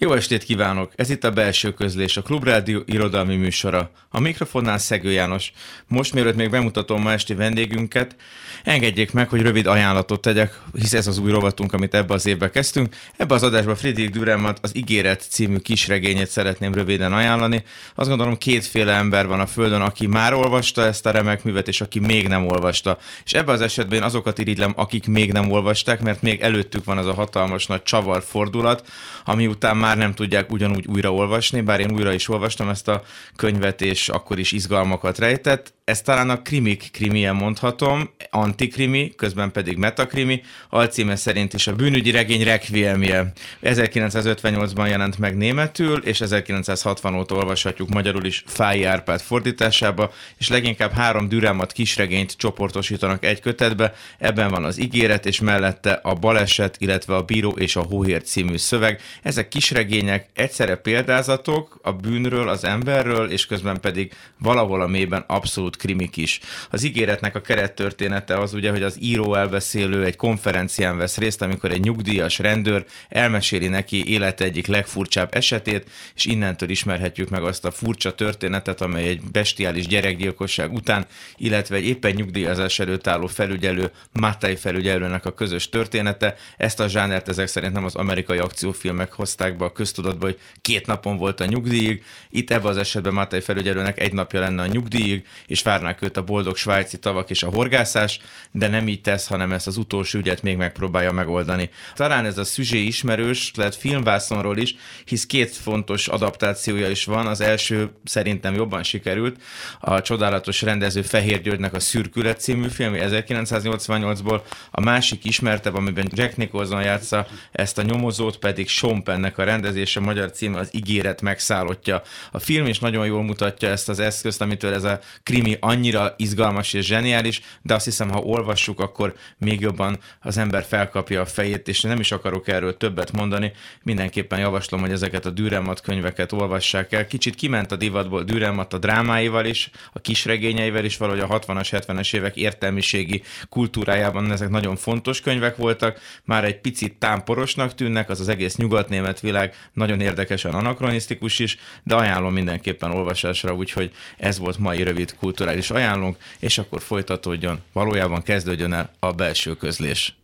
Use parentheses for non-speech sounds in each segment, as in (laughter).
jó estét kívánok! Ez itt a Belső Közlés, a Klubrádió irodalmi műsora. A mikrofonnál Szegő János. Most mielőtt még bemutatom ma esti vendégünket, engedjék meg, hogy rövid ajánlatot tegyek, hisz ez az új rovatunk, amit ebbe az évbe kezdtünk. Ebbe az adásban Friedrich Dürrenmatt az Ígéret című kisregényét szeretném röviden ajánlani. Azt gondolom kétféle ember van a Földön, aki már olvasta ezt a remek művet, és aki még nem olvasta. És ebben az esetben azokat irigylem, akik még nem olvasták, mert még előttük van az a hatalmas nagy csavar fordulat, ami után már már nem tudják ugyanúgy újraolvasni, bár én újra is olvastam ezt a könyvet, és akkor is izgalmakat rejtett ez talán a krimik krimien mondhatom, antikrimi, közben pedig metakrimi, alcíme szerint is a bűnügyi regény Requiemje. 1958-ban jelent meg németül, és 1960 óta olvashatjuk magyarul is Fáji Árpád fordításába, és leginkább három dürámat kisregényt csoportosítanak egy kötetbe, ebben van az ígéret, és mellette a baleset, illetve a bíró és a hóhér című szöveg. Ezek kisregények egyszerre példázatok a bűnről, az emberről, és közben pedig valahol a mélyben abszolút krimik is. Az ígéretnek a kerettörténete az ugye, hogy az író elbeszélő egy konferencián vesz részt, amikor egy nyugdíjas rendőr elmeséli neki élete egyik legfurcsább esetét, és innentől ismerhetjük meg azt a furcsa történetet, amely egy bestiális gyerekgyilkosság után, illetve egy éppen nyugdíjazás előtt álló felügyelő, Matai felügyelőnek a közös története. Ezt a zsánert ezek szerint nem az amerikai akciófilmek hozták be a köztudatba, hogy két napon volt a nyugdíjig. Itt ebben az esetben Matai felügyelőnek egy napja lenne a nyugdíjig, és várnák őt a boldog svájci tavak és a horgászás, de nem így tesz, hanem ezt az utolsó ügyet még megpróbálja megoldani. Talán ez a szüzsé ismerős, lehet filmvászonról is, hisz két fontos adaptációja is van. Az első szerintem jobban sikerült, a csodálatos rendező Fehér Györgynek a Szürkület című film 1988-ból, a másik ismertebb, amiben Jack Nicholson játsza ezt a nyomozót, pedig Sean Pennnek a rendezése, magyar címe az Ígéret megszállottja. A film is nagyon jól mutatja ezt az eszközt, amitől ez a krimi annyira izgalmas és zseniális, de azt hiszem, ha olvassuk, akkor még jobban az ember felkapja a fejét, és nem is akarok erről többet mondani. Mindenképpen javaslom, hogy ezeket a Dürrenmatt könyveket olvassák el. Kicsit kiment a divatból Dürrenmatt a drámáival is, a kisregényeivel is, valahogy a 60-as, 70-es évek értelmiségi kultúrájában ezek nagyon fontos könyvek voltak, már egy picit támporosnak tűnnek, az az egész nyugatnémet világ nagyon érdekesen anakronisztikus is, de ajánlom mindenképpen olvasásra, úgyhogy ez volt mai rövid kulturális ajánlunk, és akkor folytatódjon, valójában kezdődjön el a belső közlés.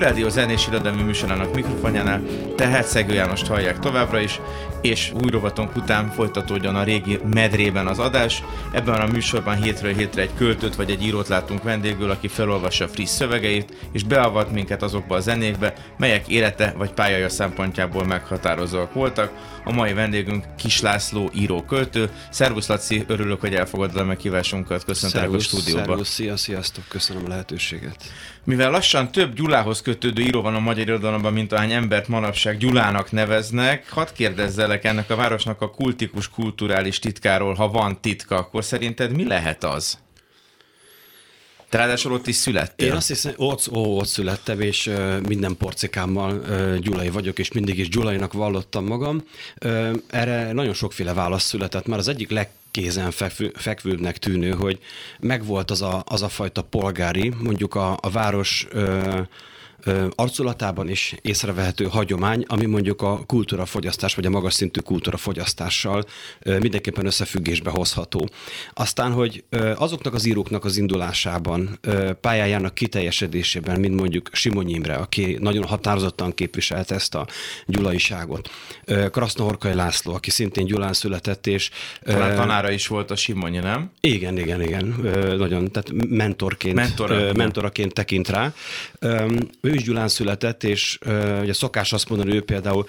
Klubrádió zenés irodalmi műsorának mikrofonjánál tehát Szegő Jánost hallják továbbra is, és új rovatunk után folytatódjon a régi medrében az adás. Ebben a műsorban hétről hétre egy költőt vagy egy írót látunk vendégül, aki felolvassa friss szövegeit, és beavat minket azokba a zenékbe, melyek élete vagy pályája szempontjából meghatározóak voltak. A mai vendégünk Kis László író-költő. Szervusz Laci, örülök, hogy elfogadod a meghívásunkat. Köszöntelek a stúdióba. Szervusz, szia, sziasztok, köszönöm a lehetőséget. Mivel lassan több Gyulához kötődő író van a magyar irodalomban, mint ahány embert manapság Gyulának neveznek, hadd kérdezzelek ennek a városnak a kultikus kulturális titkáról, ha van titka, akkor szerinted mi lehet az? Te ráadásul ott is születtél. Én azt hiszem, ott, ó, ott születtem, és uh, minden porcikámmal uh, gyulai vagyok, és mindig is gyulainak vallottam magam. Uh, erre nagyon sokféle válasz született, már az egyik leg fekvőbbnek tűnő, hogy megvolt az a, az a fajta polgári, mondjuk a, a város ö, arculatában is észrevehető hagyomány, ami mondjuk a kultúrafogyasztás, vagy a magas szintű kultúrafogyasztással mindenképpen összefüggésbe hozható. Aztán, hogy azoknak az íróknak az indulásában, pályájának kiteljesedésében, mint mondjuk Simonyi Imre, aki nagyon határozottan képviselte ezt a gyulaiságot, Krasznohorkai László, aki szintén Gyulán született, és... Talán tanára is volt a Simonyi, nem? Igen, igen, igen. Nagyon, tehát mentorként, Mentora, mentoraként tekint rá ő is Gyulán született, és uh, ugye szokás azt mondani, ő például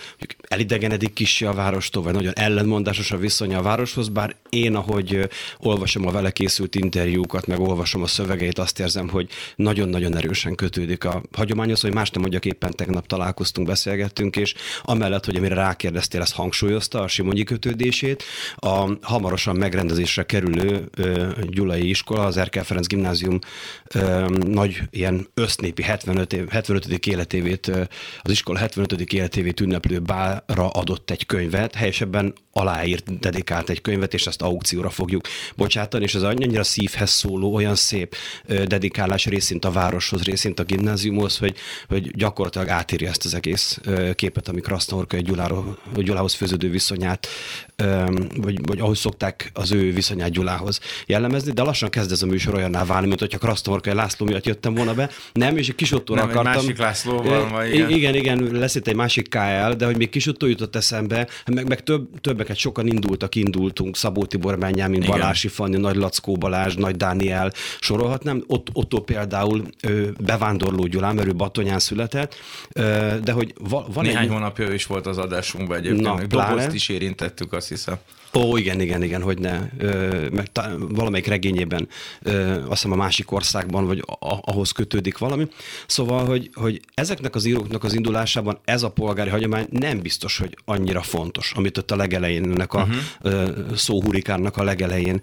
elidegenedik kicsi a várostól, vagy nagyon ellenmondásos a viszonya a városhoz, bár én, ahogy olvasom a vele készült interjúkat, meg olvasom a szövegeit, azt érzem, hogy nagyon-nagyon erősen kötődik a hagyományhoz, hogy más nem mondjak, éppen tegnap találkoztunk, beszélgettünk, és amellett, hogy amire rákérdeztél, ezt hangsúlyozta a Simonyi kötődését, a hamarosan megrendezésre kerülő uh, Gyulai iskola, az Erkel Ferenc gimnázium uh, nagy ilyen össznépi 75, év, 75. életévét, az iskola 75. életévét ünneplő bára adott egy könyvet, helyesebben aláírt, dedikált egy könyvet, és ezt aukcióra fogjuk bocsátani, és ez annyira szívhez szóló, olyan szép dedikálás részint a városhoz, részint a gimnáziumhoz, hogy, hogy gyakorlatilag átírja ezt az egész képet, ami Krasznahorka egy Gyulához főződő viszonyát, vagy, vagy ahogy szokták az ő viszonyát Gyulához jellemezni, de lassan kezd ez a műsor olyanná válni, mint hogyha Krasznahorkai László miatt jöttem volna be. Nem, és egy kis ottóra akartam. Egy másik Lászlóval, igen. igen. igen, lesz itt egy másik KL, de hogy még kis jutott eszembe, meg, meg több, többeket sokan indultak, indultunk, Szabó Tibor mint Balási Fanni, Nagy Lackó Balázs, Nagy Dániel, sorolhatnám. Ott, Otto például ő, bevándorló Gyulán, mert ő Batonyán született, de hogy va, van Néhány egy... hónapja is volt az adásunkban egyébként, Na, dobozt is érintettük, azt hiszem. Ó, igen, igen, igen, hogy ne. Ö, meg ta, valamelyik regényében, ö, azt hiszem a másik országban, vagy a, ahhoz kötődik valami. Szóval, hogy, hogy ezeknek az íróknak az indulásában ez a polgári hagyomány nem biztos, hogy annyira fontos, amit ott a legelején, ennek a uh-huh. szóhurikánnak a legelején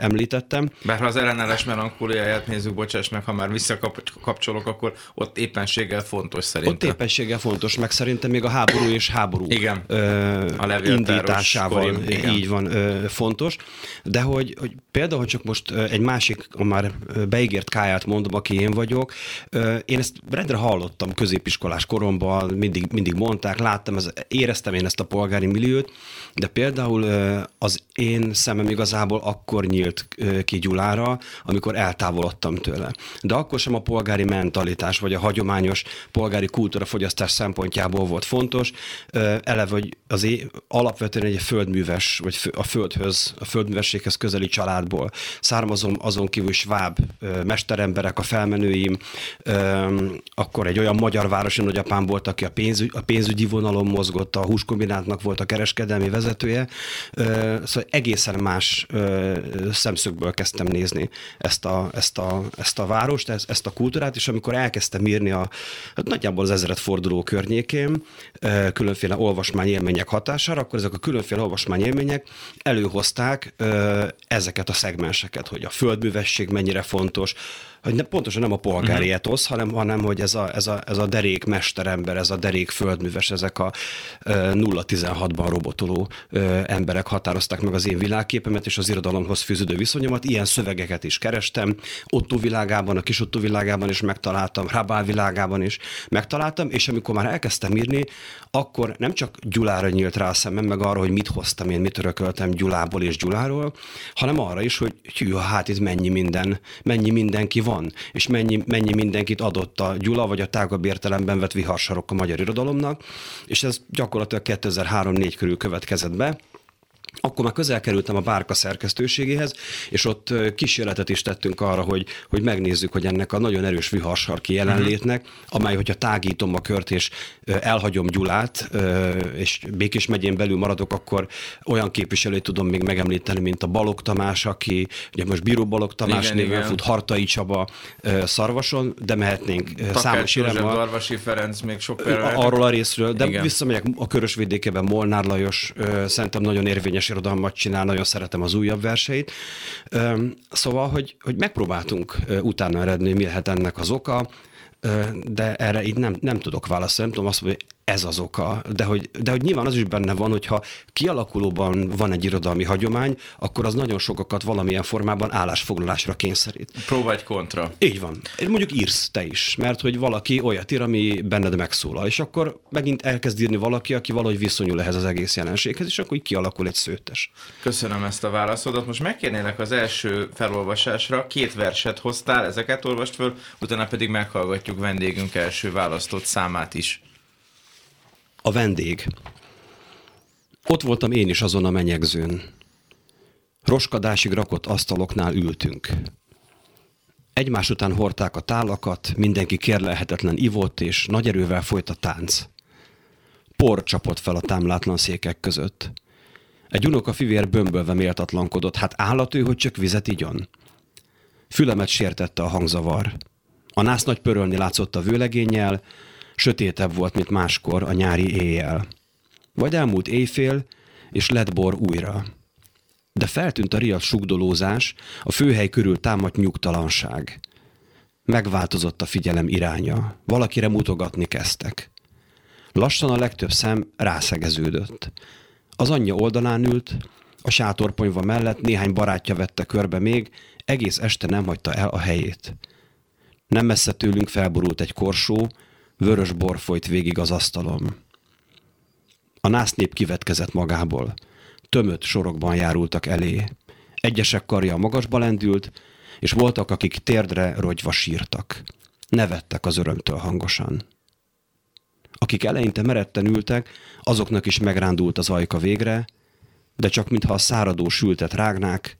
említettem. Bár ha az ellenállás melankóliáját nézzük, bocsáss meg, ha már visszakapcsolok, akkor ott éppenséggel fontos szerintem. Ott éppenséggel fontos, meg szerintem még a háború és háború igen. Ö, a indításával. Igen. Így van ö, fontos, de hogy, hogy például, hogy csak most egy másik, a már beígért káját mondom, aki én vagyok, ö, én ezt rendre hallottam középiskolás koromban, mindig, mindig mondták, láttam, ez, éreztem én ezt a polgári milliót, de például az én szemem igazából akkor nyílt ki Gyulára, amikor eltávolodtam tőle. De akkor sem a polgári mentalitás, vagy a hagyományos polgári kultúrafogyasztás szempontjából volt fontos, eleve, hogy az é, alapvetően egy földműves, vagy a földhöz, a földművességhez közeli családból. Származom azon kívül sváb mesteremberek, a felmenőim, akkor egy olyan magyar városi nagyapám volt, aki a, pénzügy, a pénzügyi vonalon mozgott, a húskombinátnak volt a kereskedelmi vezetője, szóval egészen más szemszögből kezdtem nézni ezt a, ezt a, ezt a várost, ezt, a kultúrát, és amikor elkezdtem írni a hát nagyjából az ezeret forduló környékén, különféle olvasmányélmények hatására, akkor ezek a különféle olvasmányélmények előhozták ezeket a szegmenseket, hogy a földművesség mennyire fontos, hogy ne, pontosan nem a polgári uh-huh. etosz, hanem, hanem hogy ez a, ez, a, ez a derék mesterember, ez a derék földműves, ezek a 0-16-ban robotoló ö, emberek határozták meg az én világképemet és az irodalomhoz fűződő viszonyomat. Ilyen szövegeket is kerestem, Otto világában, a kis Otto világában is megtaláltam, Rabál világában is megtaláltam, és amikor már elkezdtem írni, akkor nem csak Gyulára nyílt rá a szemem, meg arra, hogy mit hoztam én, mit örököltem Gyulából és Gyuláról, hanem arra is, hogy hű, hát itt mennyi minden, mennyi mindenki van, és mennyi, mennyi mindenkit adott a Gyula, vagy a tágabb értelemben vett viharsarok a magyar irodalomnak, és ez gyakorlatilag 2003-4 körül következett be, akkor már közel kerültem a bárka szerkesztőségéhez, és ott kísérletet is tettünk arra, hogy, hogy megnézzük, hogy ennek a nagyon erős viharsarki jelenlétnek, amely, hogyha tágítom a kört és elhagyom Gyulát, és Békés megyén belül maradok, akkor olyan képviselőt tudom még megemlíteni, mint a Balog Tamás, aki ugye most Bíró Balog Tamás igen, néven igen. fut, Hartai Csaba Szarvason, de mehetnénk Takács számos irányba. Darvasi Ferenc még sok Arról a részről, de igen. visszamegyek a Körösvidékében Molnár Lajos, szerintem nagyon érvényes irodalmat csinál, nagyon szeretem az újabb verseit. Szóval, hogy, hogy megpróbáltunk utána eredni, mi lehet ennek az oka, de erre így nem, nem tudok válaszolni, nem tudom azt mondani, hogy ez az oka, de hogy, de hogy nyilván az is benne van, hogyha kialakulóban van egy irodalmi hagyomány, akkor az nagyon sokakat valamilyen formában állásfoglalásra kényszerít. Próbálj kontra. Így van. Mondjuk írsz te is, mert hogy valaki olyat ír, ami benned megszólal, és akkor megint elkezd írni valaki, aki valahogy viszonyul ehhez az egész jelenséghez, és akkor így kialakul egy szőtes. Köszönöm ezt a válaszodat. Most megkérnélek az első felolvasásra. Két verset hoztál, ezeket olvast föl, utána pedig meghallgatjuk vendégünk első választott számát is a vendég. Ott voltam én is azon a menyegzőn. Roskadásig rakott asztaloknál ültünk. Egymás után hordták a tálakat, mindenki kérlelhetetlen ivott, és nagy erővel folyt a tánc. Por csapott fel a támlátlan székek között. Egy unoka fivér bömbölve méltatlankodott, hát állat ő, hogy csak vizet igyon. Fülemet sértette a hangzavar. A nász nagy pörölni látszott a vőlegénnyel, sötétebb volt, mint máskor a nyári éjjel. Vagy elmúlt éjfél, és lett bor újra. De feltűnt a riadt sugdolózás, a főhely körül támadt nyugtalanság. Megváltozott a figyelem iránya. Valakire mutogatni kezdtek. Lassan a legtöbb szem rászegeződött. Az anyja oldalán ült, a sátorponyva mellett néhány barátja vette körbe még, egész este nem hagyta el a helyét. Nem messze tőlünk felborult egy korsó, vörös bor folyt végig az asztalom. A násznép kivetkezett magából. Tömött sorokban járultak elé. Egyesek karja magasba lendült, és voltak, akik térdre rogyva sírtak. Nevettek az örömtől hangosan. Akik eleinte meretten ültek, azoknak is megrándult az ajka végre, de csak mintha a száradó sültet rágnák,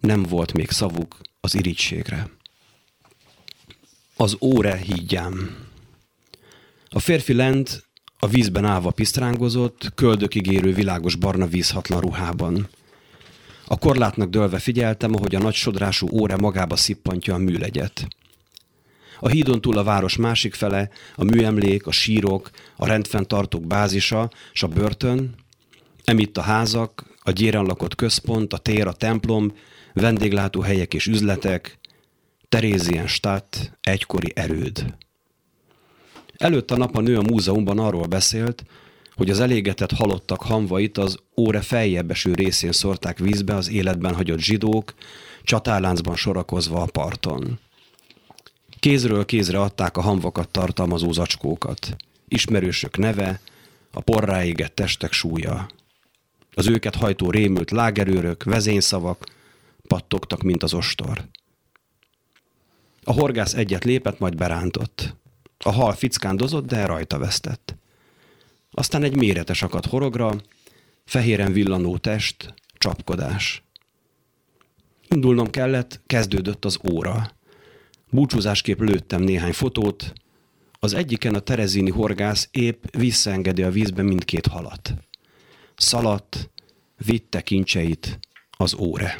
nem volt még szavuk az irítségre. Az óre hígyám. A férfi lent a vízben állva pisztrángozott, köldökig érő világos barna vízhatlan ruhában. A korlátnak dőlve figyeltem, ahogy a nagy sodrású óra magába szippantja a műlegyet. A hídon túl a város másik fele, a műemlék, a sírok, a rendfenntartók bázisa és a börtön, emitt a házak, a gyéren lakott központ, a tér, a templom, vendéglátóhelyek és üzletek, Terézienstadt, egykori erőd. Előtt a nap a nő a múzeumban arról beszélt, hogy az elégetett halottak hamvait az óra feljebb részén szórták vízbe az életben hagyott zsidók, csatárláncban sorakozva a parton. Kézről kézre adták a hamvakat tartalmazó zacskókat. Ismerősök neve, a porrá égett testek súlya. Az őket hajtó rémült lágerőrök, vezényszavak pattogtak, mint az ostor. A horgász egyet lépett, majd berántott. A hal fickándozott, de rajta vesztett. Aztán egy méretes akad horogra, fehéren villanó test, csapkodás. Indulnom kellett, kezdődött az óra. Búcsúzásképp lőttem néhány fotót, az egyiken a terezini horgász épp visszaengedi a vízbe mindkét halat. Szaladt, vitte kincseit az óre.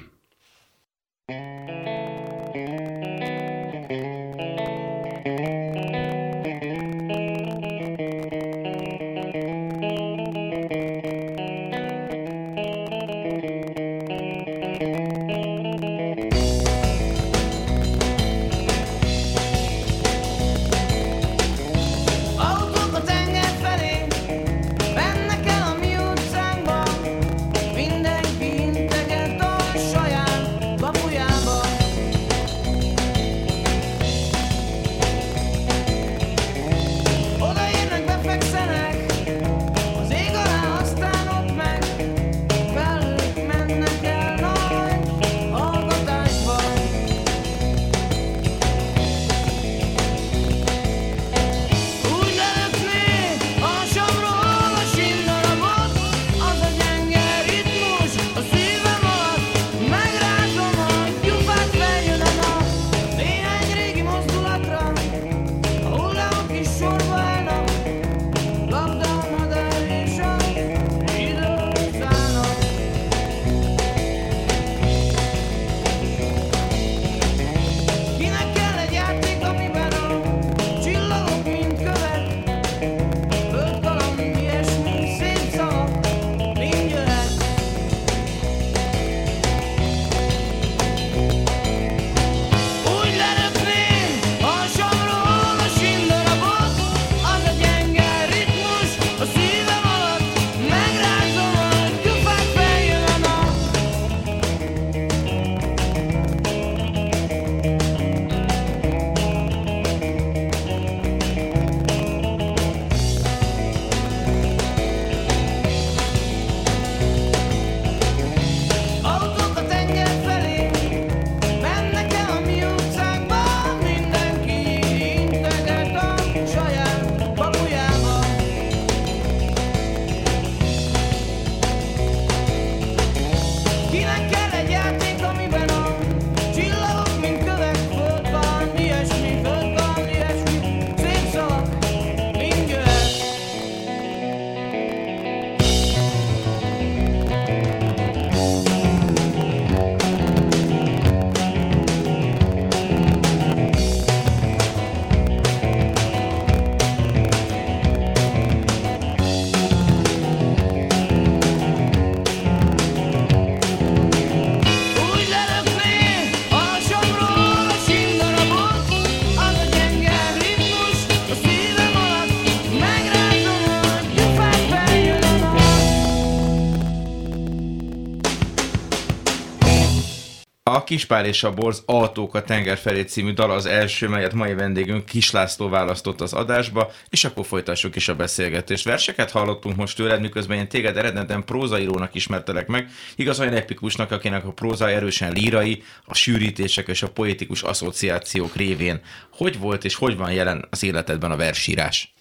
A Kispál és a Borz Autók a tenger felé című dal az első, melyet mai vendégünk Kis László választott az adásba, és akkor folytassuk is a beszélgetést. Verseket hallottunk most tőled, miközben én téged eredetben prózaírónak ismertelek meg, igaz olyan epikusnak, akinek a próza erősen lírai, a sűrítések és a poetikus asszociációk révén. Hogy volt és hogy van jelen az életedben a versírás?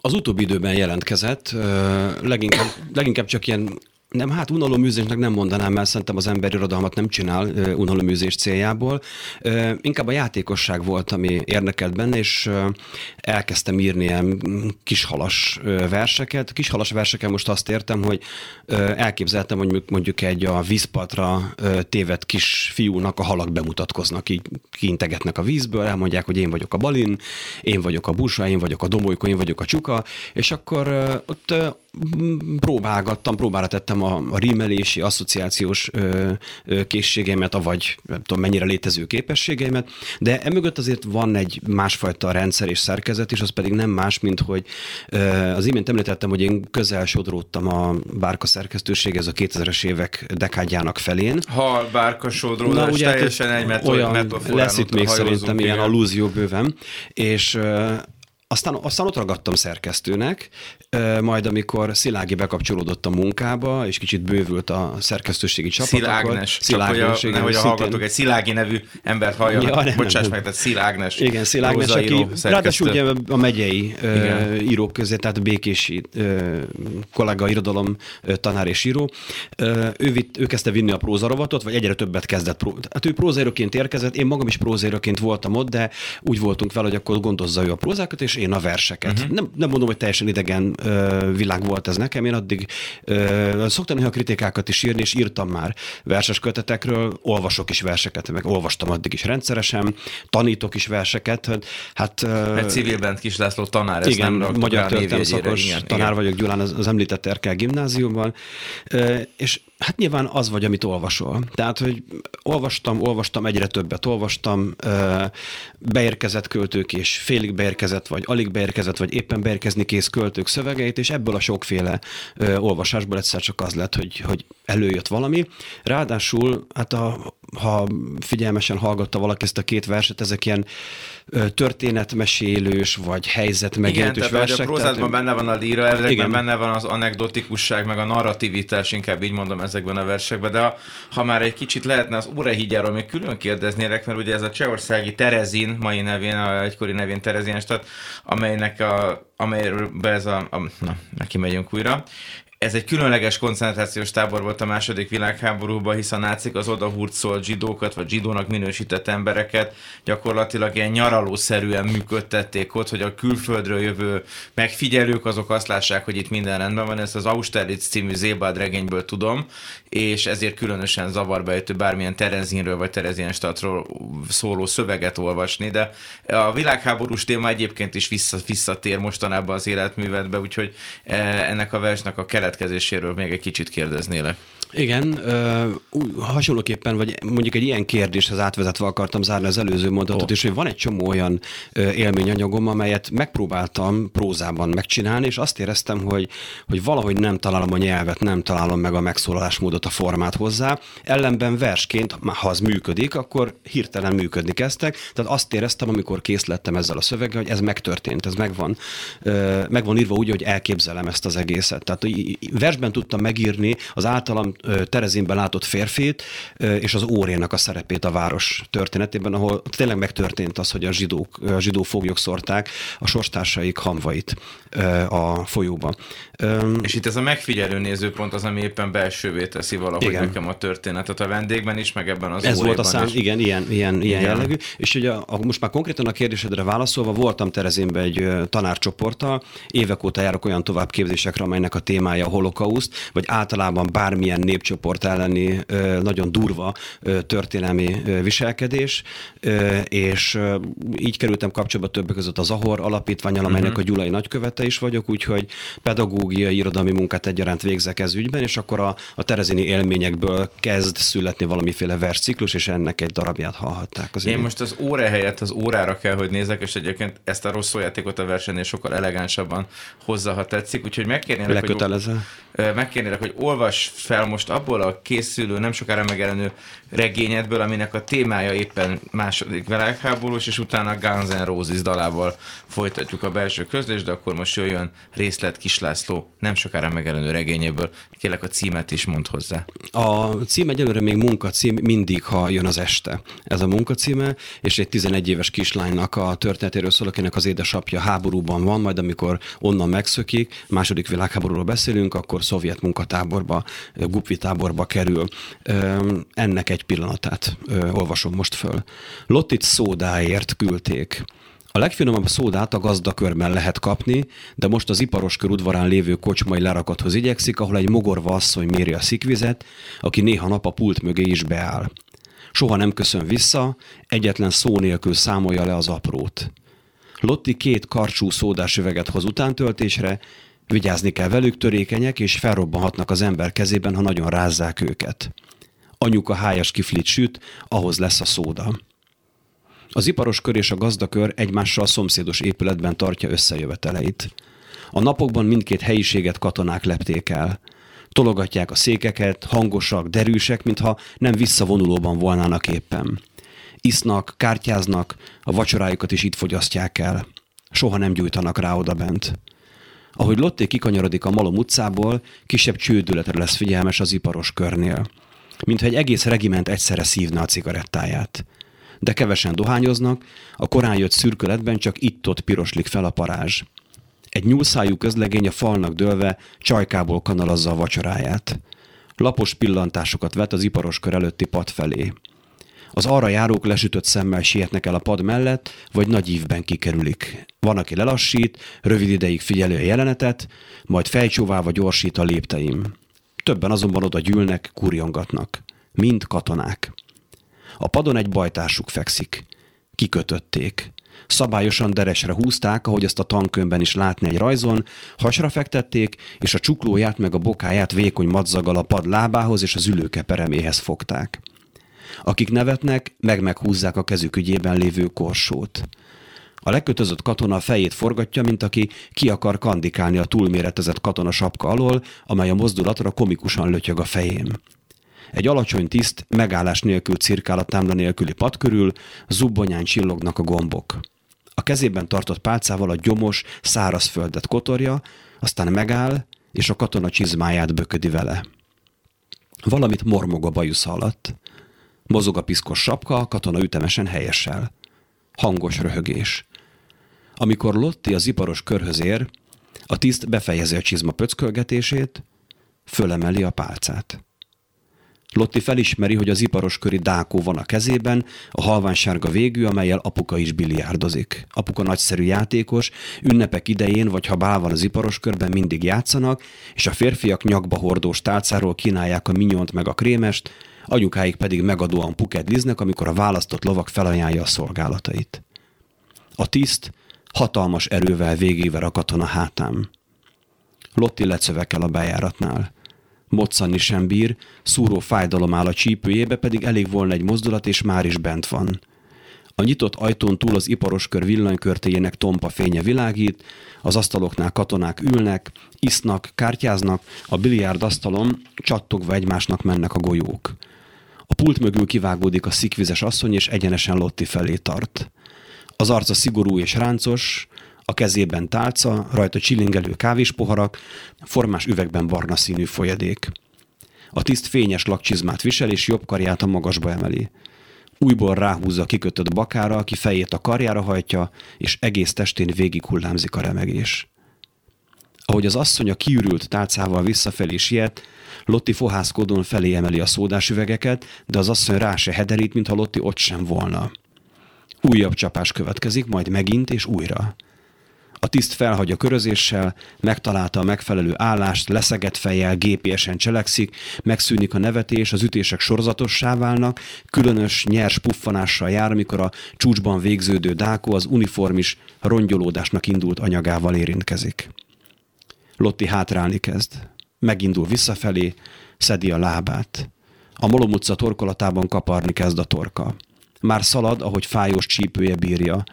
Az utóbbi időben jelentkezett, leginkább, leginkább csak ilyen nem, hát unaloműzésnek nem mondanám, mert szerintem az emberi irodalmat nem csinál uh, unaloműzés céljából. Inkább a játékosság volt, ami érdekelt benne, és elkezdtem írni ilyen kishalas verseket. Kishalas verseken most azt értem, hogy elképzeltem, hogy mondjuk egy a vízpatra tévedt kis fiúnak a halak bemutatkoznak, így kintegetnek a vízből, elmondják, hogy én vagyok a balin, én vagyok a busa, én vagyok a domolykó, én vagyok a csuka, és akkor ott próbálgattam, próbára tettem a, a rímelési, asszociációs ö, ö, készségeimet, avagy nem tudom mennyire létező képességeimet, de emögött azért van egy másfajta rendszer és szerkezet, és az pedig nem más, mint hogy ö, az imént említettem, hogy én közel sodródtam a bárka szerkesztőség, ez a 2000-es évek dekádjának felén. Ha bárka sodródás, ugye, teljesen egy metod, olyan lesz itt még szerintem ilyen allúzió bőven, és aztán, aztán ott ragadtam szerkesztőnek, majd amikor Szilági bekapcsolódott a munkába, és kicsit bővült a szerkesztőségi csapat. Szilágnes. Szilágnes. Csak nehogy a hallgatók egy Szilági nevű embert halljanak. Ja, Bocsáss meg, tehát Szilágnes. Igen, Szilágnes, aki ráadásul ugye a megyei Igen. írók közé, tehát a Békési kollega, irodalom tanár és író. Ő, vitt, ő kezdte vinni a prózarovatot, vagy egyre többet kezdett. Pró... Hát ő prózairoként érkezett, én magam is prózairoként voltam ott, de úgy voltunk vele, hogy akkor gondozza ő a prózákat, és én a verseket. Uh-huh. Nem, nem mondom, hogy teljesen idegen ö, világ volt ez nekem, én addig ö, szoktam néha kritikákat is írni, és írtam már verses kötetekről, olvasok is verseket, meg olvastam addig is rendszeresen, tanítok is verseket. Hát, ö, Egy civilben Kis László tanár, igen, nem magyar történelmi szakos igen, tanár igen. vagyok Gyulán az, az említett Erkel gimnáziumban, ö, és Hát nyilván az vagy, amit olvasol. Tehát, hogy olvastam, olvastam, egyre többet olvastam, beérkezett költők és félig beérkezett, vagy alig beérkezett, vagy éppen beérkezni kész költők szövegeit, és ebből a sokféle olvasásból egyszer csak az lett, hogy, hogy előjött valami. Ráadásul, hát a, ha figyelmesen hallgatta valaki ezt a két verset, ezek ilyen történetmesélős, vagy helyzet megjelentős Igen, versek. a prózádban benne van a líra, ezekben benne van az anekdotikusság, meg a narrativitás, inkább így mondom ezekben a versekben, de ha, ha már egy kicsit lehetne az Órehigyáról még külön kérdeznélek, mert ugye ez a csehországi Terezin, mai nevén, a egykori nevén Terezin, tehát amelynek a, amelyről ez a, a na, neki megyünk újra, ez egy különleges koncentrációs tábor volt a második világháborúban, hiszen a nácik az oda hurcolt zsidókat, vagy zsidónak minősített embereket gyakorlatilag ilyen nyaralószerűen működtették ott, hogy a külföldről jövő megfigyelők azok azt lássák, hogy itt minden rendben van. Ezt az Austerlitz című Zébád regényből tudom, és ezért különösen zavarba ejtő bármilyen Terezinről vagy Terezinstadtról szóló szöveget olvasni, de a világháborús téma egyébként is vissza, visszatér mostanában az életművetbe, úgyhogy eh, ennek a versnek a keret keletkezéséről még egy kicsit kérdeznélek. Igen, uh, hasonlóképpen, vagy mondjuk egy ilyen kérdéshez átvezetve akartam zárni az előző mondatot, oh. és hogy van egy csomó olyan élményanyagom, amelyet megpróbáltam prózában megcsinálni, és azt éreztem, hogy, hogy valahogy nem találom a nyelvet, nem találom meg a megszólalásmódot, a formát hozzá. Ellenben versként, ha az működik, akkor hirtelen működni kezdtek. Tehát azt éreztem, amikor kész lettem ezzel a szöveggel, hogy ez megtörtént, ez megvan, megvan írva úgy, hogy elképzelem ezt az egészet. Tehát versben tudtam megírni az általam Terezinben látott férfit, és az órénak a szerepét a város történetében, ahol tényleg megtörtént az, hogy a zsidók, a zsidó foglyok szórták a sorstársaik hamvait a folyóba. És itt ez a megfigyelő nézőpont az, ami éppen belsővé teszi valahogy igen. nekem a történetet a vendégben is, meg ebben az Ez volt a szám, is. igen, ilyen, ilyen, ilyen igen. jellegű. És ugye a, most már konkrétan a kérdésedre válaszolva, voltam Terezinben egy tanárcsoporttal, évek óta járok olyan továbbképzésekre, amelynek a témája a holokauszt, vagy általában bármilyen népcsoport elleni nagyon durva történelmi viselkedés, és így kerültem kapcsolatba többek között az Ahor alapítványal, amelynek uh-huh. a Gyulai nagykövete is vagyok, úgyhogy pedagógiai, irodalmi munkát egyaránt végzek ez ügyben, és akkor a, a terezini élményekből kezd születni valamiféle versciklus, és ennek egy darabját hallhatták. Az Én most az óra helyett az órára kell, hogy nézek, és egyébként ezt a rossz játékot a versenynél sokkal elegánsabban hozza, ha tetszik, úgyhogy megkérnélek, hogy, megkérnélek, hogy olvas fel most most abból a készülő, nem sokára megjelenő regényedből, aminek a témája éppen második világháborús, és utána Guns N' Roses dalával folytatjuk a belső közlést, de akkor most jöjjön részlet Kislászló nem sokára megjelenő regényéből. Kérlek a címet is mond hozzá. A cím egyelőre még munkacím, mindig, ha jön az este. Ez a munkacíme, és egy 11 éves kislánynak a történetéről szól, akinek az édesapja háborúban van, majd amikor onnan megszökik, második világháborúról beszélünk, akkor szovjet munkatáborba, gupvi táborba kerül. Ennek egy pillanatát olvasom most föl. Lottit szódáért küldték. A legfinomabb szódát a gazdakörben lehet kapni, de most az iparos kör udvarán lévő kocsmai lerakathoz igyekszik, ahol egy mogorva asszony méri a szikvizet, aki néha nap a pult mögé is beáll. Soha nem köszön vissza, egyetlen szó nélkül számolja le az aprót. Lotti két karcsú szódás üveget hoz utántöltésre, vigyázni kell velük, törékenyek, és felrobbanhatnak az ember kezében, ha nagyon rázzák őket. Anyuka hájas kiflit süt, ahhoz lesz a szóda. Az iparos kör és a gazdakör egymással szomszédos épületben tartja összejöveteleit. A napokban mindkét helyiséget katonák lepték el. Tologatják a székeket, hangosak, derűsek, mintha nem visszavonulóban volnának éppen. Isznak, kártyáznak, a vacsorájukat is itt fogyasztják el. Soha nem gyújtanak rá oda bent. Ahogy Lotté kikanyarodik a Malom utcából, kisebb csődületre lesz figyelmes az iparos körnél. Mintha egy egész regiment egyszerre szívna a cigarettáját de kevesen dohányoznak, a korán jött szürkületben csak itt-ott piroslik fel a parázs. Egy nyúlszájú közlegény a falnak dőlve csajkából kanalazza a vacsoráját. Lapos pillantásokat vet az iparos kör előtti pad felé. Az arra járók lesütött szemmel sietnek el a pad mellett, vagy nagy ívben kikerülik. Van, aki lelassít, rövid ideig figyelő a jelenetet, majd fejcsóválva gyorsít a lépteim. Többen azonban oda gyűlnek, kurjongatnak. Mind katonák. A padon egy bajtársuk fekszik. Kikötötték. Szabályosan deresre húzták, ahogy ezt a tankönyvben is látni egy rajzon, hasra fektették, és a csuklóját meg a bokáját vékony madzaggal a pad lábához és az ülőke pereméhez fogták. Akik nevetnek, meg-meghúzzák a kezük ügyében lévő korsót. A lekötözött katona fejét forgatja, mint aki ki akar kandikálni a túlméretezett katona sapka alól, amely a mozdulatra komikusan lötyög a fején. Egy alacsony tiszt megállás nélkül cirkál a támla nélküli pad körül, zubbonyán csillognak a gombok. A kezében tartott pálcával a gyomos, száraz földet kotorja, aztán megáll, és a katona csizmáját böködi vele. Valamit mormog a bajusz alatt. Mozog a piszkos sapka, a katona ütemesen helyesel. Hangos röhögés. Amikor Lotti az iparos körhöz ér, a tiszt befejezi a csizma pöckölgetését, fölemeli a pálcát. Lotti felismeri, hogy az iparos köri dákó van a kezében, a halványsárga végű, amelyel apuka is biliárdozik. Apuka nagyszerű játékos, ünnepek idején, vagy ha bál van az iparos körben, mindig játszanak, és a férfiak nyakba hordós tálcáról kínálják a minyont meg a krémest, anyukáik pedig megadóan pukedliznek, amikor a választott lovak felajánlja a szolgálatait. A tiszt hatalmas erővel végével a katona hátám. Lotti lecövekel a bejáratnál moccanni sem bír, szúró fájdalom áll a csípőjébe, pedig elég volna egy mozdulat, és már is bent van. A nyitott ajtón túl az iparos kör villanykörtéjének tompa fénye világít, az asztaloknál katonák ülnek, isznak, kártyáznak, a biliárd asztalon csattogva egymásnak mennek a golyók. A pult mögül kivágódik a szikvizes asszony, és egyenesen Lotti felé tart. Az arca szigorú és ráncos, a kezében tálca, rajta csilingelő kávéspoharak, formás üvegben barna színű folyadék. A tiszt fényes lakcsizmát visel, és jobb karját a magasba emeli. Újból ráhúzza kikötött bakára, aki fejét a karjára hajtja, és egész testén végig hullámzik a remegés. Ahogy az asszony a kiürült tálcával visszafelé siet, Lotti fohászkodón felé emeli a szódás üvegeket, de az asszony rá se hederít, mintha Lotti ott sem volna. Újabb csapás következik, majd megint és újra. A tiszt felhagy a körözéssel, megtalálta a megfelelő állást, leszegett fejjel, gépiesen cselekszik, megszűnik a nevetés, az ütések sorozatossá válnak, különös, nyers puffanással jár, amikor a csúcsban végződő dákó az uniformis rongyolódásnak indult anyagával érintkezik. Lotti hátrálni kezd. Megindul visszafelé, szedi a lábát. A utca torkolatában kaparni kezd a torka. Már szalad, ahogy fájós csípője bírja.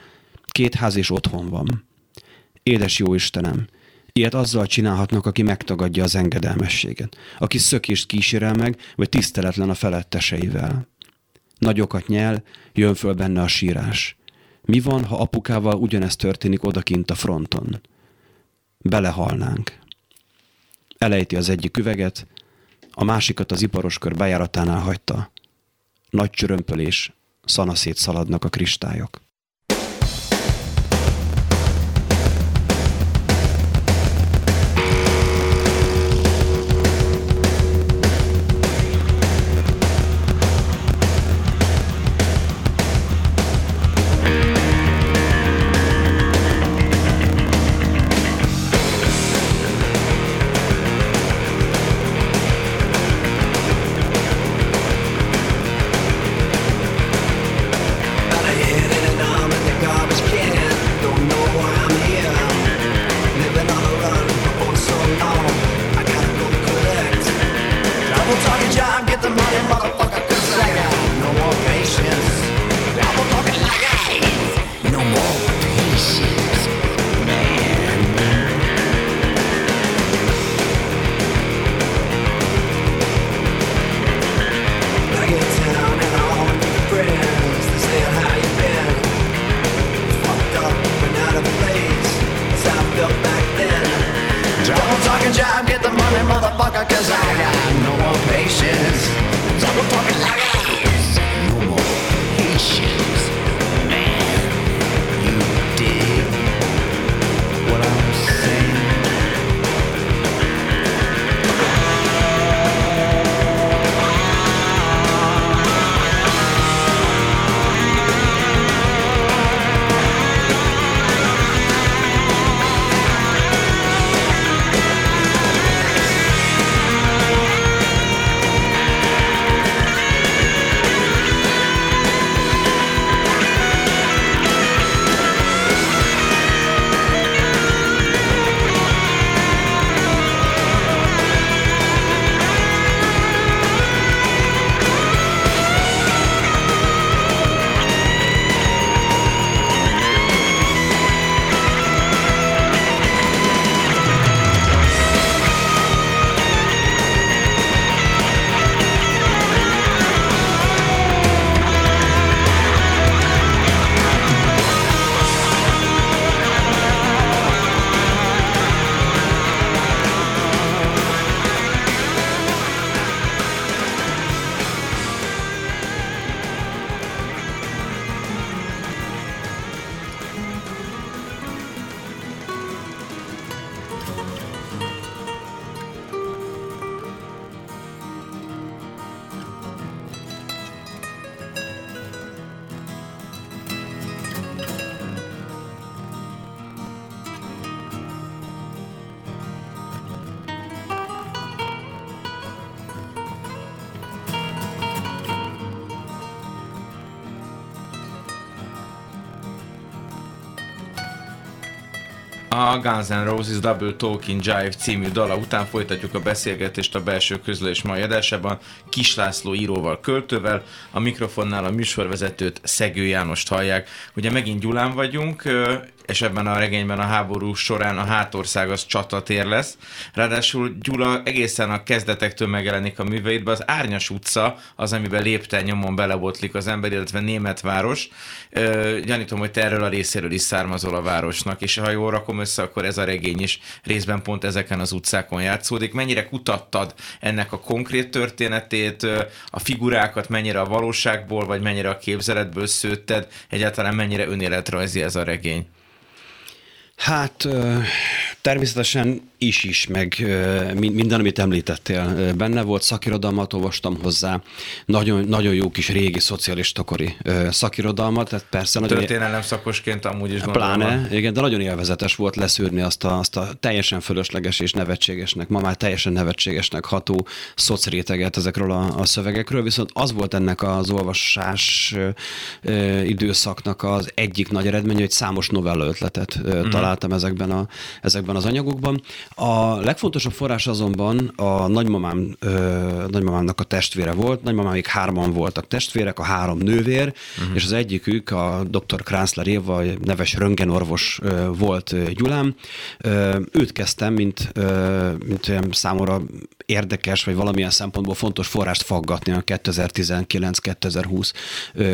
Két ház és otthon van. Édes jó Istenem, Ilyet azzal csinálhatnak, aki megtagadja az engedelmességet, aki szökést kísérel meg, vagy tiszteletlen a feletteseivel. Nagyokat nyel, jön föl benne a sírás. Mi van, ha apukával ugyanezt történik odakint a fronton? Belehalnánk. Elejti az egyik üveget, a másikat az iparos kör bejáratánál hagyta. Nagy csörömpölés, szanaszét szaladnak a kristályok. A Guns N' Roses Double Talking Jive című dala után folytatjuk a beszélgetést a belső közlés mai adásában Kis László íróval, költővel, a mikrofonnál a műsorvezetőt Szegő Jánost hallják. Ugye megint Gyulán vagyunk, és ebben a regényben a háború során a hátország az csatatér lesz. Ráadásul Gyula egészen a kezdetektől megjelenik a műveidben, az Árnyas utca az, amiben lépten nyomon belebotlik az ember, illetve Németváros. Gyanítom, hogy te erről a részéről is származol a városnak, és ha jól rakom össze, akkor ez a regény is részben pont ezeken az utcákon játszódik. Mennyire kutattad ennek a konkrét történetét, a figurákat mennyire a valóságból, vagy mennyire a képzeletből szőtted, egyáltalán mennyire önéletrajzi ez a regény? Hát természetesen is is, meg minden, amit említettél. Benne volt szakirodalmat, olvastam hozzá, nagyon, nagyon jó kis régi szocialista kori szakirodalmat, tehát persze... Nagyon Történelem szakosként amúgy is gondolom. Pláne, igen, de nagyon élvezetes volt leszűrni azt a, azt a teljesen fölösleges és nevetségesnek, ma már teljesen nevetségesnek ható szocréteget ezekről a, a szövegekről, viszont az volt ennek az olvasás időszaknak az egyik nagy eredménye, hogy számos novella ötletet mm. találtam ezekben a, ezekben az anyagokban. A legfontosabb forrás azonban a nagymamám, ö, nagymamámnak a testvére volt, nagymamámik hárman voltak testvérek, a három nővér, uh-huh. és az egyikük, a dr. Kranzler Éva, neves röntgenorvos ö, volt Gyulám. Ö, őt kezdtem, mint, ö, mint olyan számomra érdekes, vagy valamilyen szempontból fontos forrást faggatni a 2019-2020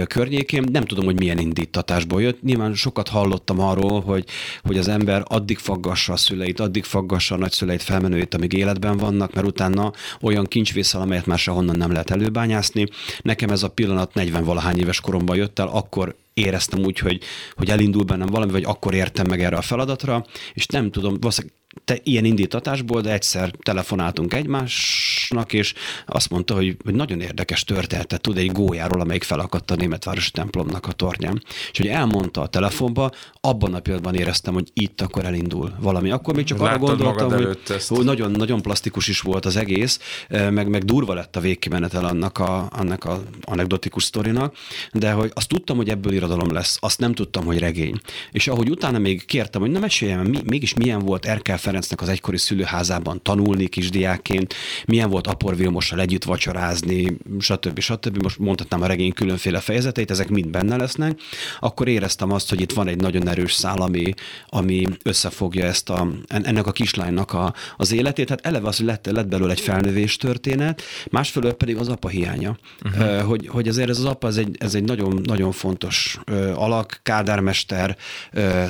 környékén. Nem tudom, hogy milyen indítatásból jött. Nyilván sokat hallottam arról, hogy, hogy az ember addig faggassa a szüleit, addig faggassa a nagyszüleit, felmenőit, amíg életben vannak, mert utána olyan kincsvészel, amelyet már sehonnan nem lehet előbányászni. Nekem ez a pillanat 40-valahány éves koromban jött el, akkor éreztem úgy, hogy, hogy elindul bennem valami, vagy akkor értem meg erre a feladatra, és nem tudom, valószínűleg te ilyen indítatásból, de egyszer telefonáltunk egymásnak, és azt mondta, hogy, hogy nagyon érdekes történetet tud egy gólyáról, amelyik felakadt a németvárosi templomnak a tornyán. És hogy elmondta a telefonba, abban a pillanatban éreztem, hogy itt akkor elindul valami. Akkor még csak Láttad arra gondoltam, hogy, hogy nagyon, nagyon plastikus is volt az egész, meg, meg durva lett a végkimenetel annak a, annak a anekdotikus sztorinak, de hogy azt tudtam, hogy ebből irodalom lesz, azt nem tudtam, hogy regény. És ahogy utána még kértem, hogy nem meséljem, mi, mégis milyen volt Erkel Ferencnek az egykori szülőházában tanulni kisdiákként, milyen volt Apor Vilmossal együtt vacsorázni, stb. stb. Most mondhatnám a regény különféle fejezeteit, ezek mind benne lesznek. Akkor éreztem azt, hogy itt van egy nagyon erős szál, ami, ami összefogja ezt a, ennek a kislánynak a, az életét. Hát eleve az, hogy lett, lett belőle egy felnövés történet, másfelől pedig az apa hiánya. Uh-huh. Hogy, hogy azért ez az apa, ez egy, ez egy nagyon, nagyon fontos alak, kádármester,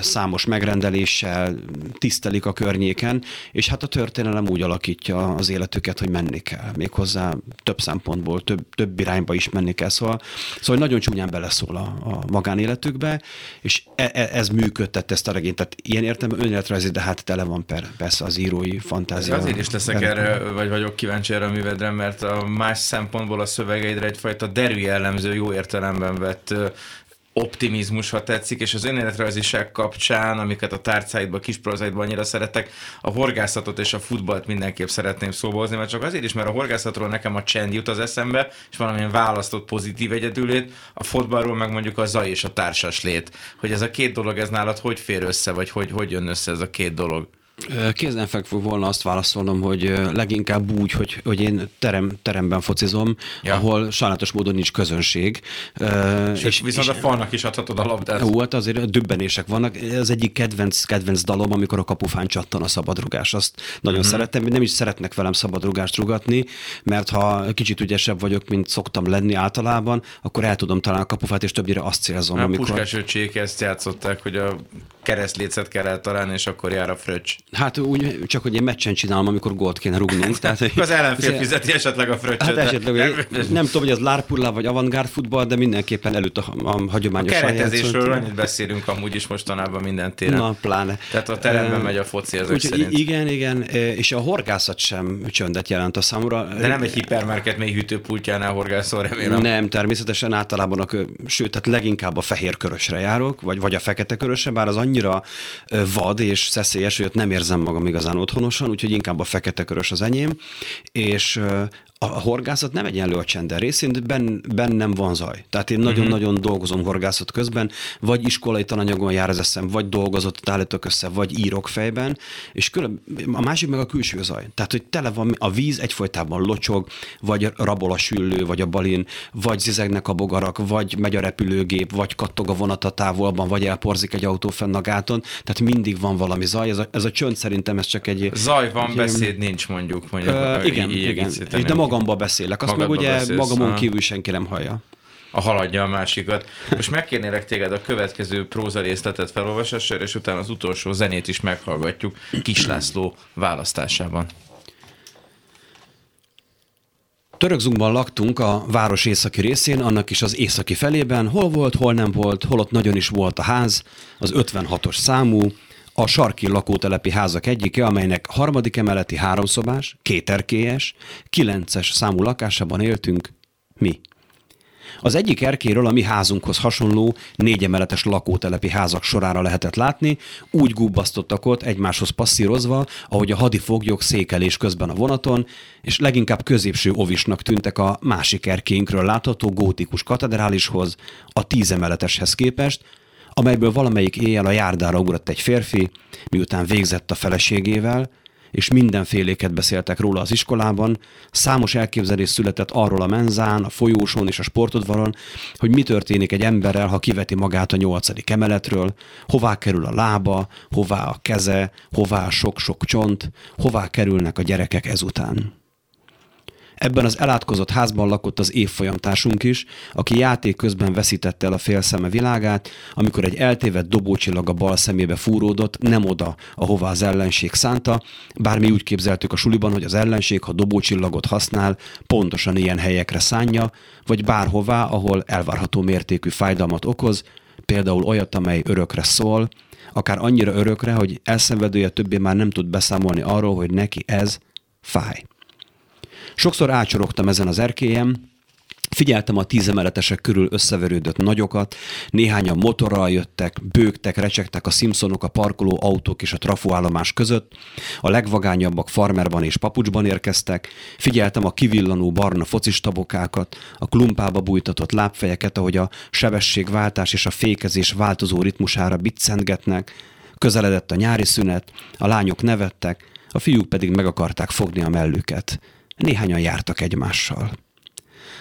számos megrendeléssel tisztelik a környéket, környéken, és hát a történelem úgy alakítja az életüket, hogy menni kell. Méghozzá több szempontból, több, több irányba is menni kell. Szóval, szóval nagyon csúnyán beleszól a, a magánéletükbe, és e, e, ez működtette ezt a regényt. Tehát ilyen értem önéletrajzi, de hát tele van per, persze az írói fantázia. Azért is leszek erre, vagy vagyok kíváncsi erre a művedre, mert a más szempontból a szövegeidre egyfajta derű jellemző, jó értelemben vett optimizmus, ha tetszik, és az önéletrajziság kapcsán, amiket a tárcáidban, kisprozaidban annyira szeretek, a horgászatot és a futballt mindenképp szeretném szóba hozni, mert csak azért is, mert a horgászatról nekem a csend jut az eszembe, és valamilyen választott pozitív egyedülét, a fotballról meg mondjuk a zaj és a társas lét. Hogy ez a két dolog, ez nálad hogy fér össze, vagy hogy, hogy jön össze ez a két dolog? Kézenfekvő volna azt válaszolnom, hogy leginkább úgy, hogy, hogy én terem, teremben focizom, ja. ahol sajnálatos módon nincs közönség. És, és viszont és, a falnak is adhatod a labdát. Jó, hát azért döbbenések vannak. Ez egyik kedvenc, kedvenc dalom, amikor a kapufán csattan a szabadrugás. Azt nagyon mm-hmm. szeretem, nem is szeretnek velem szabadrugást rugatni, mert ha kicsit ügyesebb vagyok, mint szoktam lenni általában, akkor el tudom találni a kapufát, és többnyire azt célzom. A amikor... Puskás ezt játszották, hogy a keresztlécet kell eltalálni, és akkor jár a fröccs. Hát úgy, csak hogy én meccsen csinálom, amikor gólt kéne rúgnunk. Tehát, az ellenfél fizeti esetleg a fröccsöt. Hát esetleg, nem, nem tudom, hogy az lárpullá vagy avantgárd futball, de mindenképpen előtt a, a hagyományos A keretezésről annyit beszélünk amúgy is mostanában minden téren. Na, pláne. Tehát a teremben megy a foci ezek úgy, szerint. Igen, igen, és a horgászat sem csöndet jelent a számomra. De nem egy hipermarket mély hűtőpultjánál horgászol, remélem. Nem, természetesen általában, a, sőt, tehát leginkább a fehér körösre járok, vagy, vagy a fekete körösre, bár az annyira vad és szeszélyes, hogy ott nem érzem magam igazán otthonosan, úgyhogy inkább a fekete körös az enyém, és a horgászat nem egyenlő a csender részén, ben, bennem van zaj. Tehát én nagyon-nagyon uh-huh. dolgozom horgászat közben, vagy iskolai tananyagon jár az eszem, vagy dolgozott állítok össze, vagy írok fejben, és külön, a másik meg a külső zaj. Tehát, hogy tele van, a víz egyfolytában locsog, vagy rabol a süllő, vagy a balin, vagy zizegnek a bogarak, vagy megy a repülőgép, vagy kattog a vonat a távolban, vagy elporzik egy autó fenn a gáton. Tehát mindig van valami zaj. Ez a, ez a csönd szerintem ez csak egy... Zaj van, egy, beszéd nincs mondjuk. mondjuk uh, igen, igen. De magamba beszélek, azt Magadba meg ugye beszélsz, magamon ha. kívül senki nem hallja. A haladja a másikat. Most megkérnélek téged a következő próza részletet felolvasásra, és utána az utolsó zenét is meghallgatjuk Kis László választásában. Törökzunkban laktunk a város északi részén, annak is az északi felében, hol volt, hol nem volt, hol ott nagyon is volt a ház, az 56-os számú, a sarki lakótelepi házak egyike, amelynek harmadik emeleti háromszobás, kéterkélyes, kilences számú lakásában éltünk mi. Az egyik erkéről a mi házunkhoz hasonló négy emeletes lakótelepi házak sorára lehetett látni, úgy gubbasztottak ott egymáshoz passzírozva, ahogy a hadifoglyok székelés közben a vonaton, és leginkább középső ovisnak tűntek a másik erkénkről látható gótikus katedrálishoz, a tíz emeleteshez képest, amelyből valamelyik éjjel a járdára ugrott egy férfi, miután végzett a feleségével, és mindenféléket beszéltek róla az iskolában, számos elképzelés született arról a menzán, a folyóson és a sportodvaron, hogy mi történik egy emberrel, ha kiveti magát a nyolcadik emeletről, hová kerül a lába, hová a keze, hová sok-sok csont, hová kerülnek a gyerekek ezután. Ebben az elátkozott házban lakott az évfolyamtársunk is, aki játék közben veszítette el a félszeme világát, amikor egy eltévedt dobócsillag a bal szemébe fúródott, nem oda, ahová az ellenség szánta, bár mi úgy képzeltük a suliban, hogy az ellenség, ha dobócsillagot használ, pontosan ilyen helyekre szánja, vagy bárhová, ahol elvárható mértékű fájdalmat okoz, például olyat, amely örökre szól, akár annyira örökre, hogy elszenvedője többé már nem tud beszámolni arról, hogy neki ez fáj. Sokszor ácsorogtam ezen az erkélyem, Figyeltem a tízemeletesek körül összeverődött nagyokat, néhányan motorral jöttek, bőgtek, recsegtek a Simpsonok, a parkoló autók és a trafóállomás között, a legvagányabbak farmerban és papucsban érkeztek, figyeltem a kivillanó barna focistabokákat, a klumpába bújtatott lábfejeket, ahogy a sebességváltás és a fékezés változó ritmusára biccentgetnek, közeledett a nyári szünet, a lányok nevettek, a fiúk pedig meg akarták fogni a mellüket. Néhányan jártak egymással.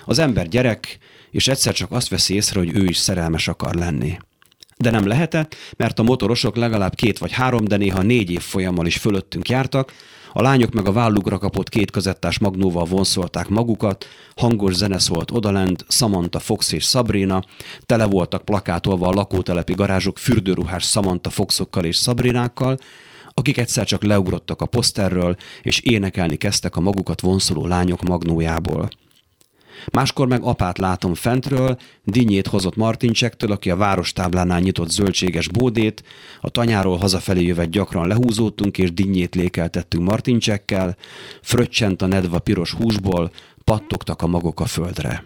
Az ember gyerek, és egyszer csak azt veszi észre, hogy ő is szerelmes akar lenni. De nem lehetett, mert a motorosok legalább két vagy három, de néha négy év folyammal is fölöttünk jártak, a lányok meg a vállukra kapott két kazettás magnóval vonszolták magukat, hangos zene szólt odalent, Samantha Fox és Sabrina, tele voltak plakátolva a lakótelepi garázsok fürdőruhás Samantha Foxokkal és Sabrinákkal, akik egyszer csak leugrottak a poszterről, és énekelni kezdtek a magukat vonszoló lányok magnójából. Máskor meg apát látom fentről, dinnyét hozott Martincsektől, aki a várostáblánál nyitott zöldséges bódét, a tanyáról hazafelé jövet gyakran lehúzódtunk, és dinnyét lékeltettünk Martincsekkel, fröccsent a nedva piros húsból, pattogtak a magok a földre.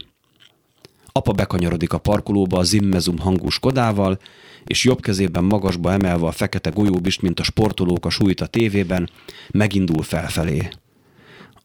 Apa bekanyarodik a parkolóba a zimmezum hangú Skodával, és jobb kezében magasba emelve a fekete golyóbist, mint a sportolók a súlyt a tévében, megindul felfelé.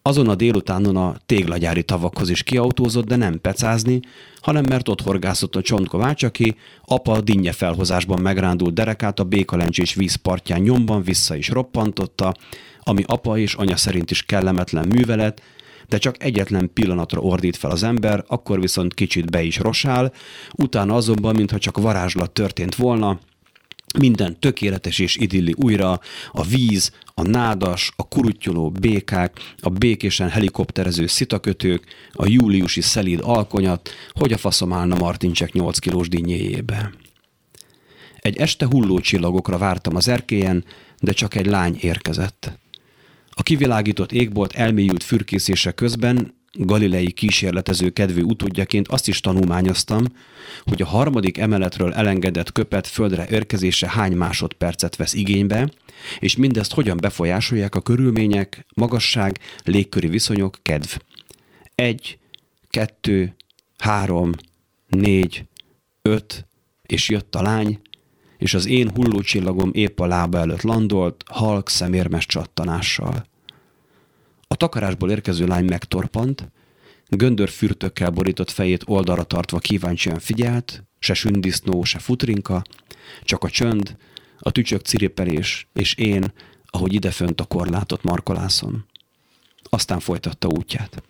Azon a délutánon a téglagyári tavakhoz is kiautózott, de nem pecázni, hanem mert ott horgászott a Csontkovács, aki apa dinnye felhozásban megrándult derekát a békalencsés vízpartján nyomban vissza is roppantotta, ami apa és anya szerint is kellemetlen művelet, de csak egyetlen pillanatra ordít fel az ember, akkor viszont kicsit be is rosál, utána azonban, mintha csak varázslat történt volna, minden tökéletes és idilli újra, a víz, a nádas, a kurutyoló békák, a békésen helikopterező szitakötők, a júliusi szelíd alkonyat, hogy a faszom állna Martincsek 8 kilós dinnyéjébe. Egy este hulló csillagokra vártam az erkélyen, de csak egy lány érkezett. A kivilágított égbolt elmélyült fürkészése közben galilei kísérletező kedvű utódjaként azt is tanulmányoztam, hogy a harmadik emeletről elengedett köpet földre érkezése hány másodpercet vesz igénybe, és mindezt hogyan befolyásolják a körülmények, magasság, légköri viszonyok, kedv. Egy, kettő, három, négy, öt, és jött a lány, és az én hullócsillagom épp a lába előtt landolt, halk szemérmes csattanással. A takarásból érkező lány megtorpant, göndör fürtökkel borított fejét oldalra tartva kíváncsian figyelt, se sündisznó, se futrinka, csak a csönd, a tücsök ciripelés, és én, ahogy idefönt a korlátot markolászom. Aztán folytatta útját.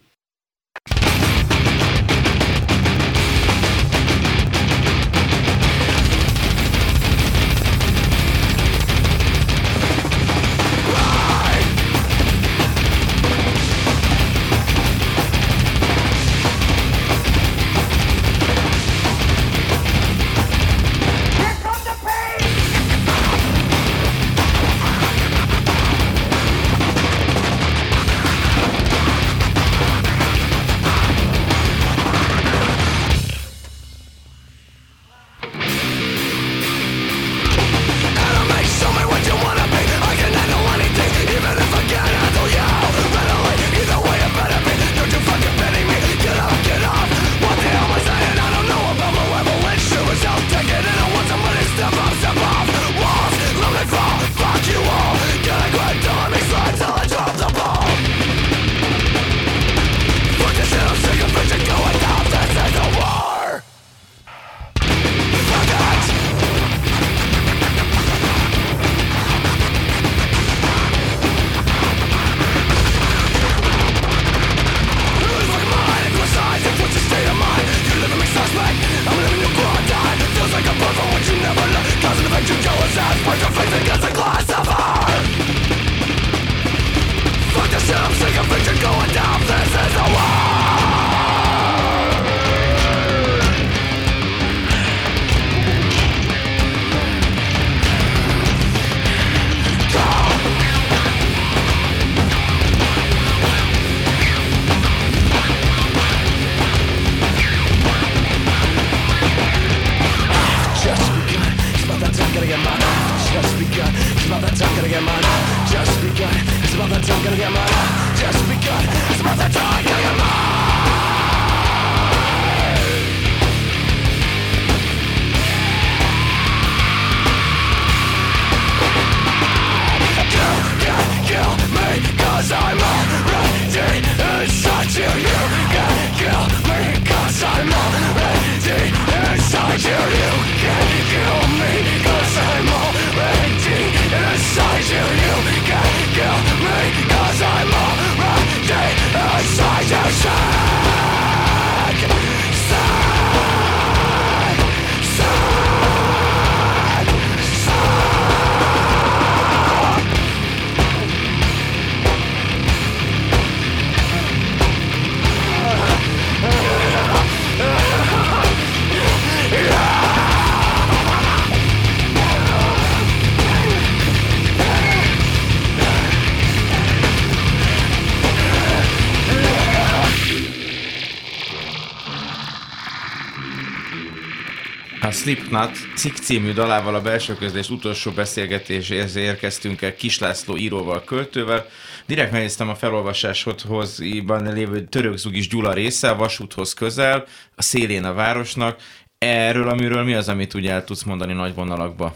Slipknot cikk című dalával a belső közlés utolsó beszélgetéséhez érkeztünk el Kis László íróval, költővel. Direkt megnéztem a felolvasásodhoz lévő Törökzugis Gyula része, a vasúthoz közel, a szélén a városnak. Erről, amiről mi az, amit úgy el tudsz mondani nagy vonalakba?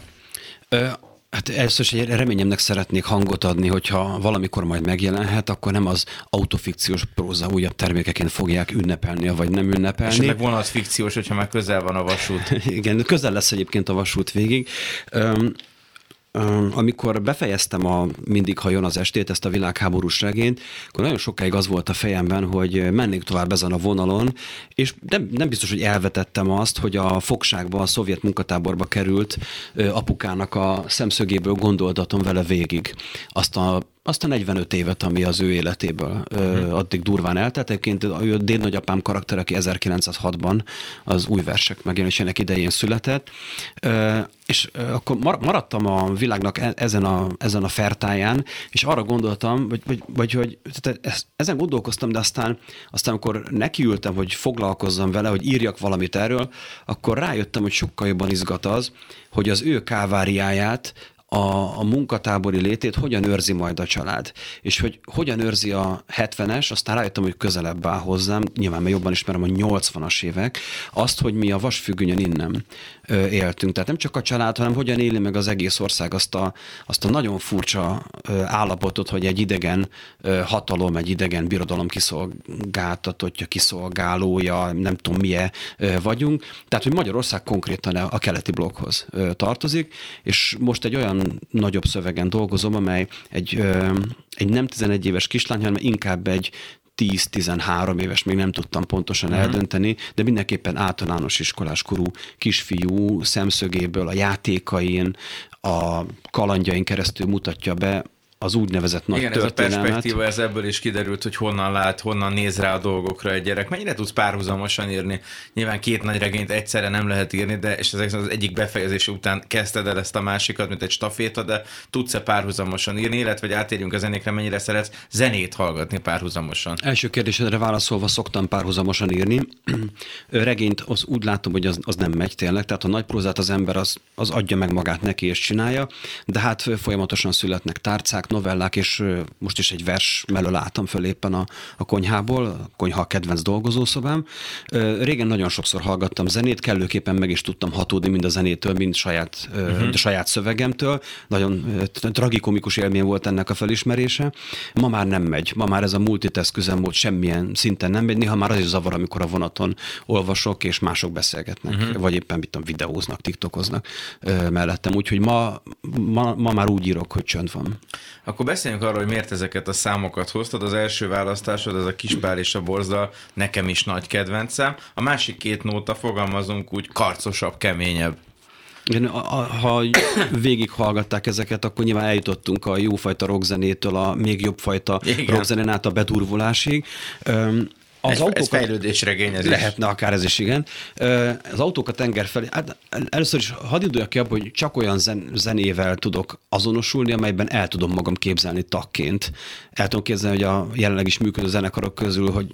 Hát először is egy reményemnek szeretnék hangot adni, hogyha valamikor majd megjelenhet, akkor nem az autofikciós próza újabb termékeként fogják ünnepelni, vagy nem ünnepelni. Esetleg vonatfikciós, hogyha már közel van a vasút. (laughs) Igen, közel lesz egyébként a vasút végig amikor befejeztem a Mindig hajon az estét, ezt a világháborús regényt, akkor nagyon sokáig az volt a fejemben, hogy mennék tovább ezen a vonalon, és nem, nem biztos, hogy elvetettem azt, hogy a fogságba, a szovjet munkatáborba került apukának a szemszögéből gondoltatom vele végig. Azt a azt a 45 évet, ami az ő életéből ö, addig durván eltelt. Egyébként a dédnagyapám karakter, aki 1906-ban az új versek megjelenésének idején született, és akkor maradtam a világnak e-, ezen a, ezen a fertáján, és arra gondoltam, vagy, vagy, vagy hogy tehát ezen gondolkoztam, de aztán, aztán amikor nekiültem, hogy foglalkozzam vele, hogy írjak valamit erről, akkor rájöttem, hogy sokkal jobban izgat az, hogy az ő káváriáját a, a munkatábori létét hogyan őrzi majd a család. És hogy hogyan őrzi a 70-es, aztán rájöttem, hogy közelebb áll hozzám, nyilván mert jobban ismerem a 80-as évek, azt, hogy mi a vasfüggönyön innen éltünk. Tehát nem csak a család, hanem hogyan éli meg az egész ország azt a, azt a nagyon furcsa állapotot, hogy egy idegen hatalom, egy idegen birodalom kiszolgáltatottja, kiszolgálója, nem tudom milyen vagyunk. Tehát, hogy Magyarország konkrétan a keleti blokkhoz tartozik, és most egy olyan nagyobb szövegen dolgozom, amely egy, egy nem 11 éves kislány, hanem inkább egy 10-13 éves, még nem tudtam pontosan uh-huh. eldönteni, de mindenképpen általános iskolás korú kisfiú szemszögéből a játékain, a kalandjain keresztül mutatja be az úgynevezett nagy Igen, történelmet. ez a perspektíva, ez ebből is kiderült, hogy honnan lát, honnan néz rá a dolgokra egy gyerek. Mennyire tudsz párhuzamosan írni? Nyilván két nagy regényt egyszerre nem lehet írni, de és ezek az egyik befejezés után kezdted el ezt a másikat, mint egy staféta, de tudsz-e párhuzamosan írni, illetve hogy átérjünk a zenékre, mennyire szeretsz zenét hallgatni párhuzamosan? Első kérdésedre válaszolva szoktam párhuzamosan írni. Regényt az úgy látom, hogy az, az nem megy tényleg, tehát a nagy prózát az ember az, az adja meg magát neki és csinálja, de hát folyamatosan születnek tárcák, novellák, és most is egy vers mellől álltam föl éppen a, a konyhából, a konyha a kedvenc dolgozószobám. Régen nagyon sokszor hallgattam zenét, kellőképpen meg is tudtam hatódni mind a zenétől, mind saját, uh-huh. a saját szövegemtől. Nagyon tragikomikus élmény volt ennek a felismerése. Ma már nem megy. Ma már ez a multitask üzemmód semmilyen szinten nem megy. Néha már az is zavar, amikor a vonaton olvasok, és mások beszélgetnek, uh-huh. vagy éppen mit tudom, videóznak, tiktokoznak mellettem. Úgyhogy ma, ma, ma már úgy írok, hogy csönd van. Akkor beszéljünk arról, hogy miért ezeket a számokat hoztad. Az első választásod, ez a Kispál és a Borzal, nekem is nagy kedvencem. A másik két nóta, fogalmazunk úgy, karcosabb, keményebb. Igen, ha végighallgatták ezeket, akkor nyilván eljutottunk a jófajta rockzenétől a még jobb fajta rockzenén át a bedurvulásig. Az ez, autókat, ez fejlődésregény Lehetne is. akár ez is, igen. Az autók a tenger felé, hát először is hadd induljak ki abba, hogy csak olyan zen, zenével tudok azonosulni, amelyben el tudom magam képzelni tagként. El tudom képzelni, hogy a jelenleg is működő zenekarok közül, hogy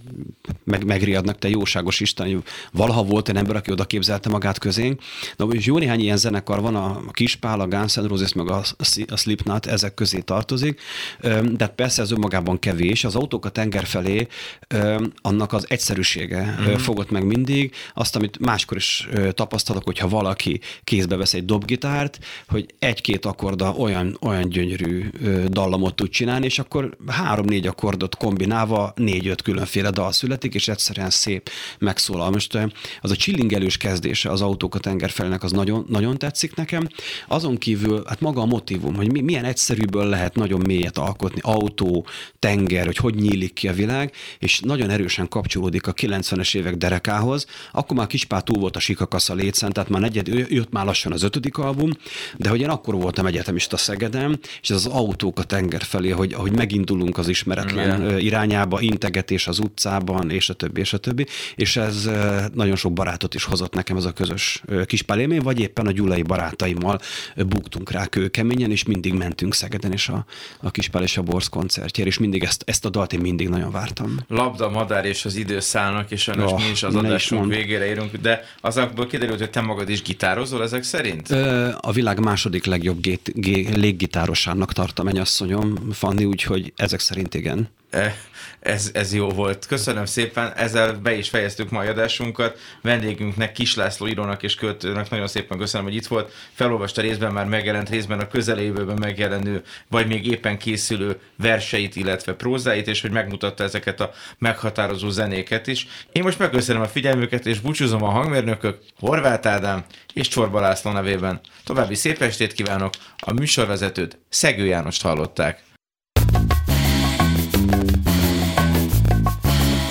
meg, megriadnak te jóságos Isten, hogy valaha volt egy ember, aki oda képzelte magát közénk. Na, és jó néhány ilyen zenekar van, a Kispál, a Guns N' Roses, meg a, a Slipknot, ezek közé tartozik, de hát persze ez önmagában kevés. Az autók a tenger felé annak az egyszerűsége mm. fogott meg mindig. Azt, amit máskor is tapasztalok, hogyha valaki kézbe vesz egy dobgitárt, hogy egy-két akkorda olyan, olyan gyönyörű dallamot tud csinálni, és akkor három-négy akkordot kombinálva négy-öt különféle dal születik, és egyszerűen szép megszólal. Most az a csillingelős kezdése az autók a tengerfelének az nagyon, nagyon tetszik nekem. Azon kívül, hát maga a motivum, hogy milyen egyszerűből lehet nagyon mélyet alkotni, autó, tenger, hogy hogy nyílik ki a világ, és nagyon erősen kapcsolódik a 90-es évek derekához. Akkor már Kispál túl volt a Sikakasza létszent, tehát már negyed, jött már lassan az ötödik album, de hogy én akkor voltam egyetemista Szegedem, és ez az autók a tenger felé, hogy ahogy megindulunk az ismeretlen Igen. irányába, integetés az utcában, és a többi, és a többi, és ez nagyon sok barátot is hozott nekem ez a közös élmény, vagy éppen a gyulai barátaimmal buktunk rá kőkeményen, és mindig mentünk Szegeden, és a, a Kispál és a Borsz koncertjére, és mindig ezt, ezt a dalt én mindig nagyon vártam. Labda, madár és az időszállnak, és sajnos oh, mi is az adásunk végére érünk, de azokból kiderült, hogy te magad is gitározol ezek szerint? Ö, a világ második legjobb gét, gé, léggitárosának tart a mennyasszonyom, Fanni, úgyhogy ezek szerint igen. E, ez, ez jó volt. Köszönöm szépen, ezzel be is fejeztük mai adásunkat. Vendégünknek, Kis László írónak és költőnek nagyon szépen köszönöm, hogy itt volt. Felolvasta részben már megjelent, részben a közelévőben megjelenő, vagy még éppen készülő verseit, illetve prózáit, és hogy megmutatta ezeket a meghatározó zenéket is. Én most megköszönöm a figyelmüket, és búcsúzom a hangmérnökök, Horváth Ádám és Csorba László nevében. További szép estét kívánok, a műsorvezetőt Szegő Jánost hallották.